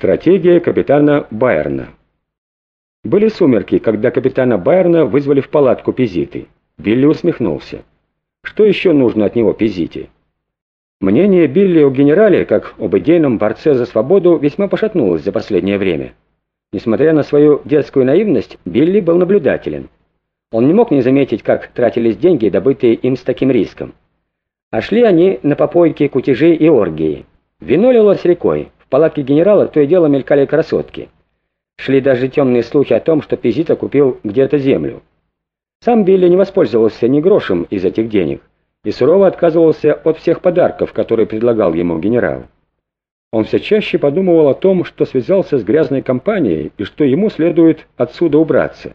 Стратегия капитана Байерна. Были сумерки, когда капитана Байерна вызвали в палатку Пизиты. Билли усмехнулся. Что еще нужно от него Пизите? Мнение Билли о генерале, как об идейном борце за свободу, весьма пошатнулось за последнее время. Несмотря на свою детскую наивность, Билли был наблюдателен. Он не мог не заметить, как тратились деньги, добытые им с таким риском. А шли они на попойки, кутежи и оргии. Вино лилось рекой, палатке генерала то и дело мелькали красотки. Шли даже темные слухи о том, что Пизита купил где-то землю. Сам Билли не воспользовался ни грошем из этих денег и сурово отказывался от всех подарков, которые предлагал ему генерал. Он все чаще подумывал о том, что связался с грязной компанией и что ему следует отсюда убраться.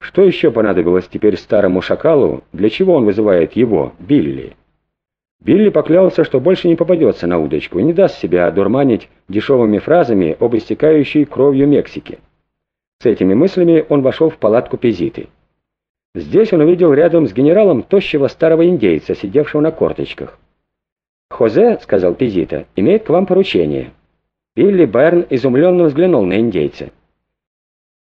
Что еще понадобилось теперь старому шакалу, для чего он вызывает его, Билли? Билли поклялся, что больше не попадется на удочку и не даст себя одурманить дешевыми фразами об истекающей кровью Мексике. С этими мыслями он вошел в палатку Пезиты. Здесь он увидел рядом с генералом тощего старого индейца, сидевшего на корточках. «Хозе», — сказал Пезита, — «имеет к вам поручение». Билли Берн изумленно взглянул на индейца.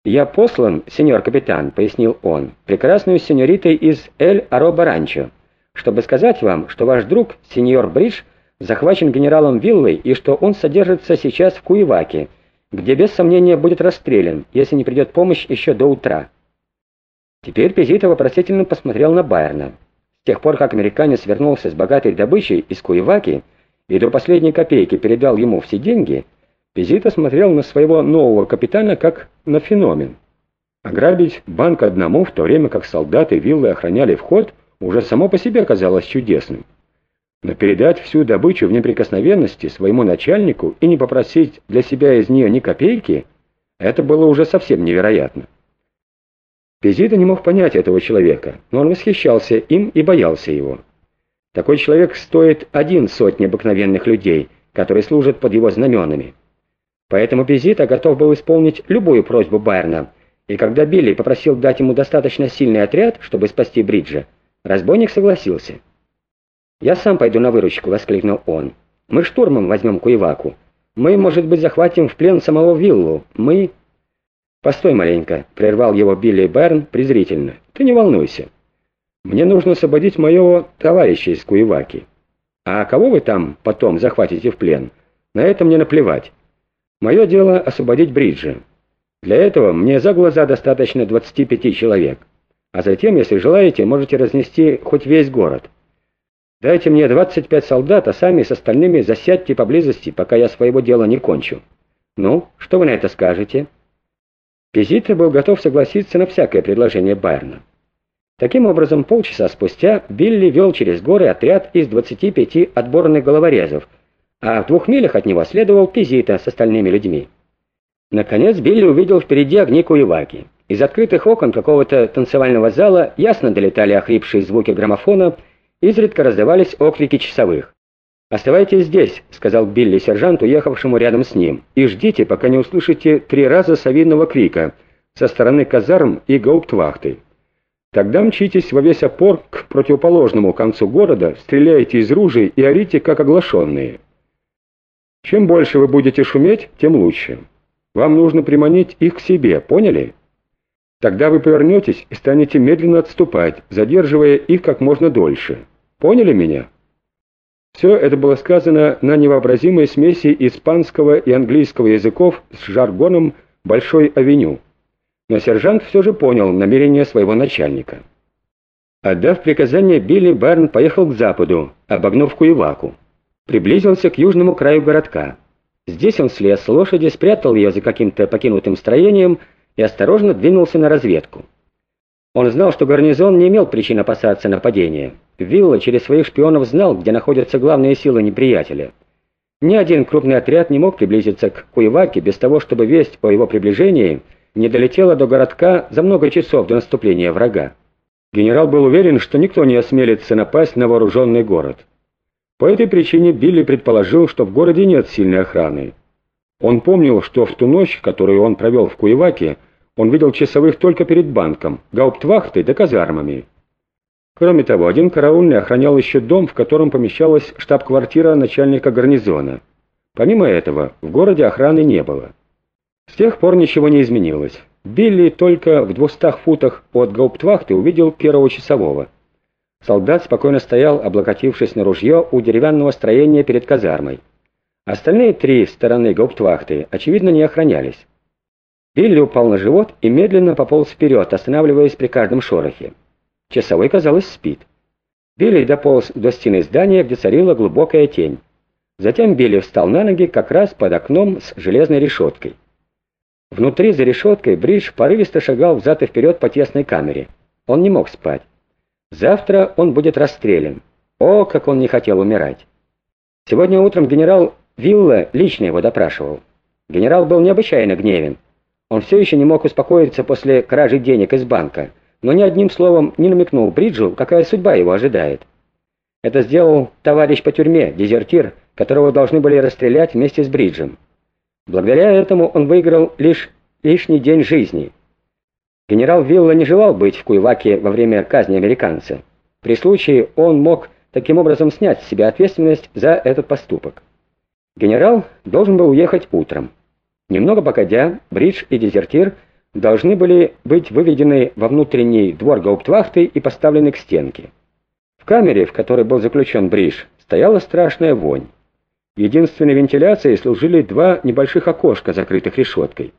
«Я послан, сеньор капитан», — пояснил он, — «прекрасную сеньоритой из Эль-Ароба-Ранчо» чтобы сказать вам, что ваш друг, сеньор Бридж, захвачен генералом Виллой и что он содержится сейчас в Куеваке, где без сомнения будет расстрелян, если не придет помощь еще до утра. Теперь Пезита вопросительно посмотрел на Байерна. С тех пор, как американец вернулся с богатой добычей из Куеваки и до последней копейки передал ему все деньги, Пезита смотрел на своего нового капитана как на феномен. Ограбить банк одному, в то время как солдаты виллы охраняли вход – уже само по себе казалось чудесным. Но передать всю добычу в неприкосновенности своему начальнику и не попросить для себя из нее ни копейки, это было уже совсем невероятно. Пезида не мог понять этого человека, но он восхищался им и боялся его. Такой человек стоит один сотни обыкновенных людей, которые служат под его знаменами. Поэтому Пезита готов был исполнить любую просьбу Байерна, и когда Билли попросил дать ему достаточно сильный отряд, чтобы спасти Бриджа, Разбойник согласился. «Я сам пойду на выручку», — воскликнул он. «Мы штурмом возьмем Куеваку. Мы, может быть, захватим в плен самого Виллу. Мы...» «Постой маленько», — прервал его Билли Берн презрительно. «Ты не волнуйся. Мне нужно освободить моего товарища из Куеваки. А кого вы там потом захватите в плен? На это мне наплевать. Мое дело — освободить Бриджа. Для этого мне за глаза достаточно 25 человек» а затем, если желаете, можете разнести хоть весь город. Дайте мне 25 солдат, а сами с остальными засядьте поблизости, пока я своего дела не кончу. Ну, что вы на это скажете?» Пизитро был готов согласиться на всякое предложение Байерна. Таким образом, полчаса спустя Билли вел через горы отряд из 25 отборных головорезов, а в двух милях от него следовал Пизита с остальными людьми. Наконец Билли увидел впереди огни Куеваки. Из открытых окон какого-то танцевального зала ясно долетали охрипшие звуки граммофона, изредка раздавались оклики часовых. «Оставайтесь здесь», — сказал Билли сержанту, ехавшему рядом с ним, «и ждите, пока не услышите три раза совинного крика со стороны казарм и гауптвахты. Тогда мчитесь во весь опор к противоположному концу города, стреляйте из ружей и орите, как оглашенные. Чем больше вы будете шуметь, тем лучше. Вам нужно приманить их к себе, поняли?» Тогда вы повернетесь и станете медленно отступать, задерживая их как можно дольше. Поняли меня? Все это было сказано на невообразимой смеси испанского и английского языков с жаргоном «Большой авеню». Но сержант все же понял намерение своего начальника. Отдав приказание, Билли Барн поехал к западу, обогнув Куеваку. Приблизился к южному краю городка. Здесь он слез с лошади, спрятал ее за каким-то покинутым строением и осторожно двинулся на разведку. Он знал, что гарнизон не имел причин опасаться нападения. Вилла через своих шпионов знал, где находятся главные силы неприятеля. Ни один крупный отряд не мог приблизиться к Куеваке без того, чтобы весть по его приближении не долетела до городка за много часов до наступления врага. Генерал был уверен, что никто не осмелится напасть на вооруженный город. По этой причине Билли предположил, что в городе нет сильной охраны. Он помнил, что в ту ночь, которую он провел в Куеваке, он видел часовых только перед банком, гауптвахтой да казармами. Кроме того, один караульный охранял еще дом, в котором помещалась штаб-квартира начальника гарнизона. Помимо этого, в городе охраны не было. С тех пор ничего не изменилось. Билли только в двухстах футах от гауптвахты увидел первого часового. Солдат спокойно стоял, облокотившись на ружье у деревянного строения перед казармой. Остальные три стороны гауптвахты, очевидно, не охранялись. Билли упал на живот и медленно пополз вперед, останавливаясь при каждом шорохе. Часовой, казалось, спит. Билли дополз до стены здания, где царила глубокая тень. Затем Билли встал на ноги как раз под окном с железной решеткой. Внутри за решеткой Бридж порывисто шагал взад и вперед по тесной камере. Он не мог спать. Завтра он будет расстрелян. О, как он не хотел умирать. Сегодня утром генерал Вилла лично его допрашивал. Генерал был необычайно гневен. Он все еще не мог успокоиться после кражи денег из банка, но ни одним словом не намекнул Бриджу, какая судьба его ожидает. Это сделал товарищ по тюрьме, дезертир, которого должны были расстрелять вместе с Бриджем. Благодаря этому он выиграл лишь лишний день жизни. Генерал Вилла не желал быть в Куйваке во время казни американца. При случае он мог таким образом снять с себя ответственность за этот поступок. Генерал должен был уехать утром. Немного погодя, Бридж и дезертир должны были быть выведены во внутренний двор гауптвахты и поставлены к стенке. В камере, в которой был заключен Бридж, стояла страшная вонь. Единственной вентиляцией служили два небольших окошка, закрытых решеткой.